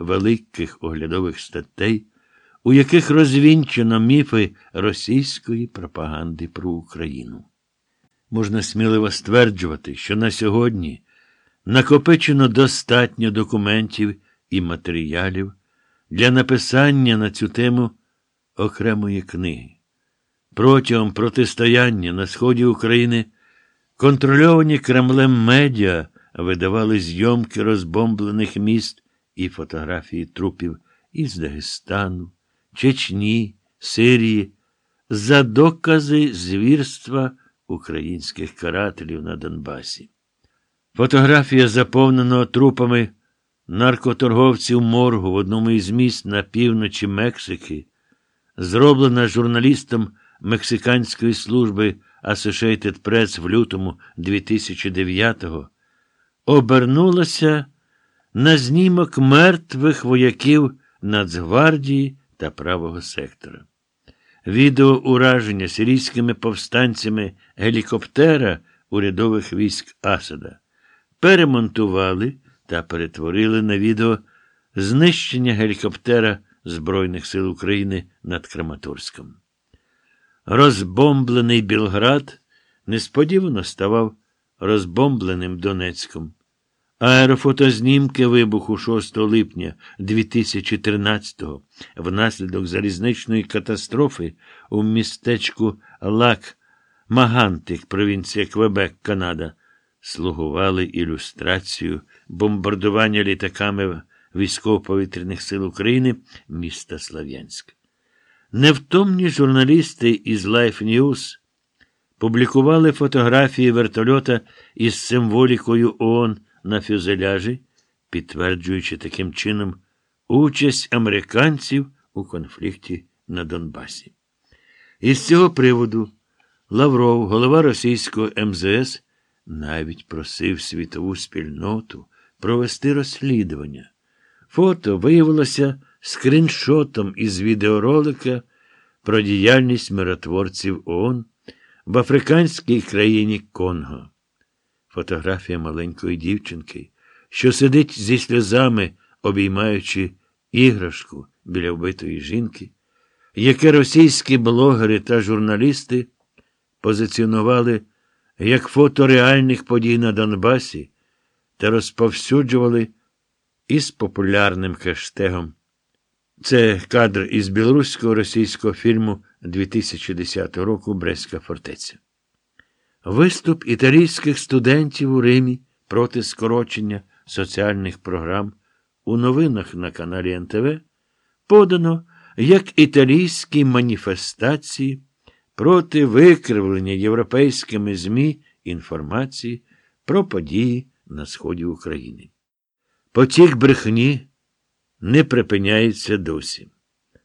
великих оглядових статей, у яких розвінчено міфи російської пропаганди про Україну. Можна сміливо стверджувати, що на сьогодні накопичено достатньо документів і матеріалів для написання на цю тему окремої книги. Протягом протистояння на сході України контрольовані Кремлем медіа видавали зйомки розбомблених міст і фотографії трупів із Дагестану, Чечні, Сирії за докази звірства українських карателів на Донбасі. Фотографія заповненого трупами наркоторговців моргу в одному із міст на півночі Мексики, зроблена журналістом Мексиканської служби Associated Press в лютому 2009-го, обернулася на знімок мертвих вояків Нацгвардії та правого сектора. Відео ураження сирійськими повстанцями гелікоптера урядових військ Асада перемонтували та перетворили на відео знищення гелікоптера Збройних сил України над Краматорськом. Розбомблений Білград несподівано ставав розбомбленим Донецьком. Аерофотознімки вибуху 6 липня 2013-го внаслідок залізничної катастрофи у містечку Лак Магантик, провінція Квебек, Канада, слугували ілюстрацію бомбардування літаками військово-повітряних сил України міста Слав'янськ. Невтомні журналісти із Life News публікували фотографії вертольота із символікою ООН на фюзеляжі, підтверджуючи таким чином участь американців у конфлікті на Донбасі. Із цього приводу Лавров, голова російського МЗС, навіть просив світову спільноту провести розслідування. Фото виявилося скріншотом із відеоролика про діяльність миротворців ООН в африканській країні Конго. Фотографія маленької дівчинки, що сидить зі сльозами, обіймаючи іграшку біля вбитої жінки, яке російські блогери та журналісти позиціонували як фото реальних подій на Донбасі та розповсюджували із популярним хештегом. Це кадр із білоруського російського фільму 2010 року Брестська фортеця. Виступ італійських студентів у Римі проти скорочення соціальних програм у новинах на каналі НТВ подано як італійські маніфестації проти викривлення європейськими ЗМІ інформації про події на сході України. Потік брехні не припиняється досі.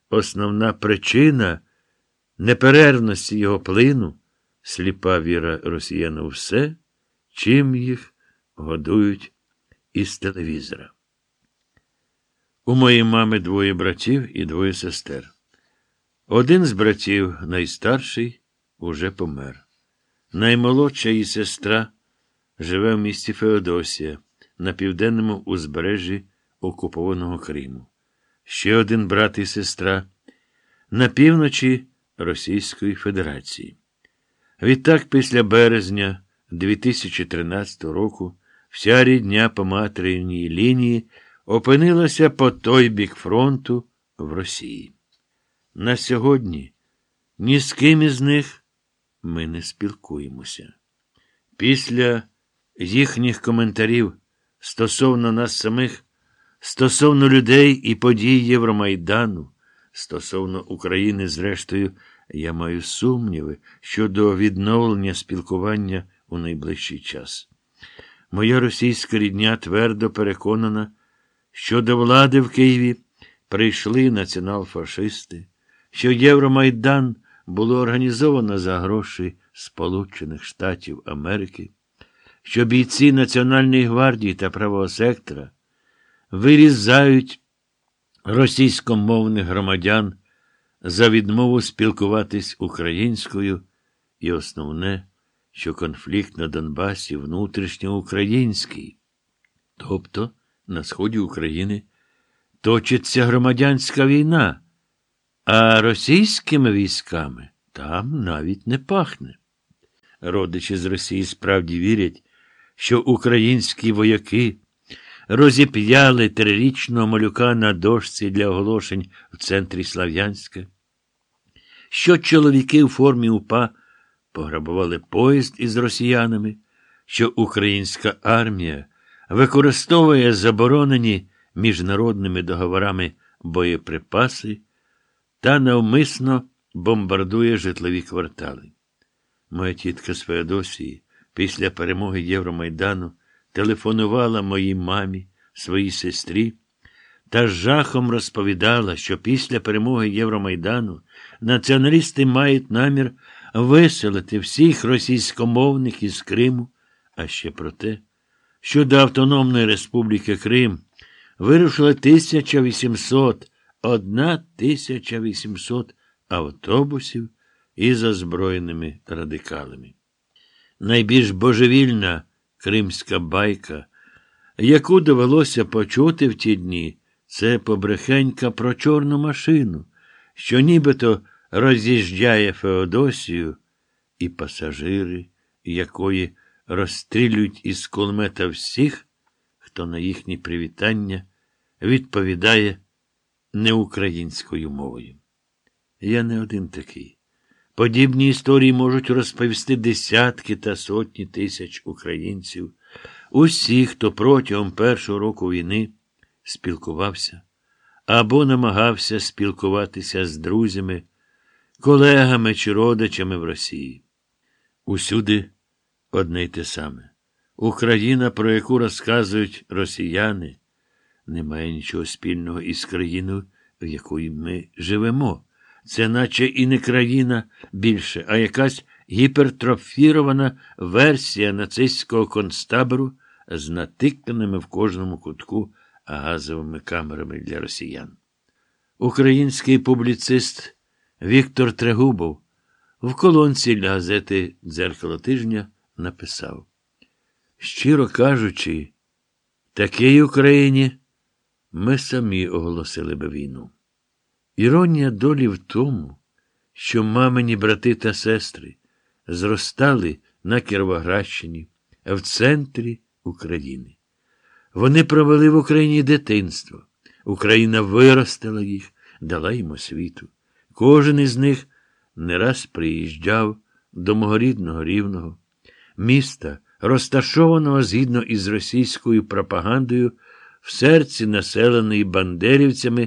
Основна причина неперервності його плину сліпа віра росіян у все, чим їх годують із телевізора. У моєї мами двоє братів і двоє сестер. Один з братів, найстарший, уже помер. Наймолодша її сестра живе в місті Феодосія на південному узбережжі окупованого Криму. Ще один брат і сестра на півночі Російської Федерації. Відтак, після березня 2013 року, вся рідня по материнній лінії опинилася по той бік фронту в Росії. На сьогодні ні з ким із них ми не спілкуємося. Після їхніх коментарів стосовно нас самих, стосовно людей і подій Євромайдану, стосовно України, зрештою, я маю сумніви щодо відновлення спілкування у найближчий час. Моя російська рідня твердо переконана, що до влади в Києві прийшли націонал-фашисти, що Євромайдан було організовано за гроші Сполучених Штатів Америки, що бійці Національної гвардії та правого сектора вирізають російськомовних громадян за відмову спілкуватись українською, і основне, що конфлікт на Донбасі внутрішньоукраїнський, тобто на сході України точиться громадянська війна, а російськими військами там навіть не пахне. Родичі з Росії справді вірять, що українські вояки розіп'яли трирічного малюка на дошці для оголошень в центрі Слав'янська, що чоловіки у формі УПА пограбували поїзд із росіянами, що українська армія використовує заборонені міжнародними договорами боєприпаси та навмисно бомбардує житлові квартали. Моя тітка з Феодосії після перемоги Євромайдану телефонувала моїй мамі, своїй сестрі та з жахом розповідала, що після перемоги Євромайдану націоналісти мають намір виселити всіх російськомовних із Криму, а ще про те, що до Автономної Республіки Крим вирушили 1800, 1800 автобусів із озброєними радикалами. Найбільш божевільна кримська байка, яку довелося почути в ті дні, це побрехенька про чорну машину, що нібито роз'їжджає Феодосію, і пасажири, якої розстрілюють із кулемета всіх, хто на їхні привітання відповідає неукраїнською мовою. Я не один такий. Подібні історії можуть розповісти десятки та сотні тисяч українців, усі, хто протягом першого року війни спілкувався або намагався спілкуватися з друзями, колегами чи родичами в Росії. Усюди одне й те саме. Україна, про яку розказують росіяни, не має нічого спільного із країною, в якої ми живемо. Це наче і не країна більше, а якась гіпертрофірована версія нацистського концтабору з натиканими в кожному кутку газовими камерами для росіян. Український публіцист Віктор Трегубов в колонці для газети Дзеркало тижня написав: Щиро кажучи, такій Україні ми самі оголосили би війну. Іронія долі в тому, що мамині брати та сестри зростали на Кіровоградщині, в центрі України. Вони провели в Україні дитинство. Україна виростила їх, дала їм освіту. Кожен із них не раз приїжджав до мого рідного рівного, міста, розташованого згідно із російською пропагандою в серці населеної бандерівцями.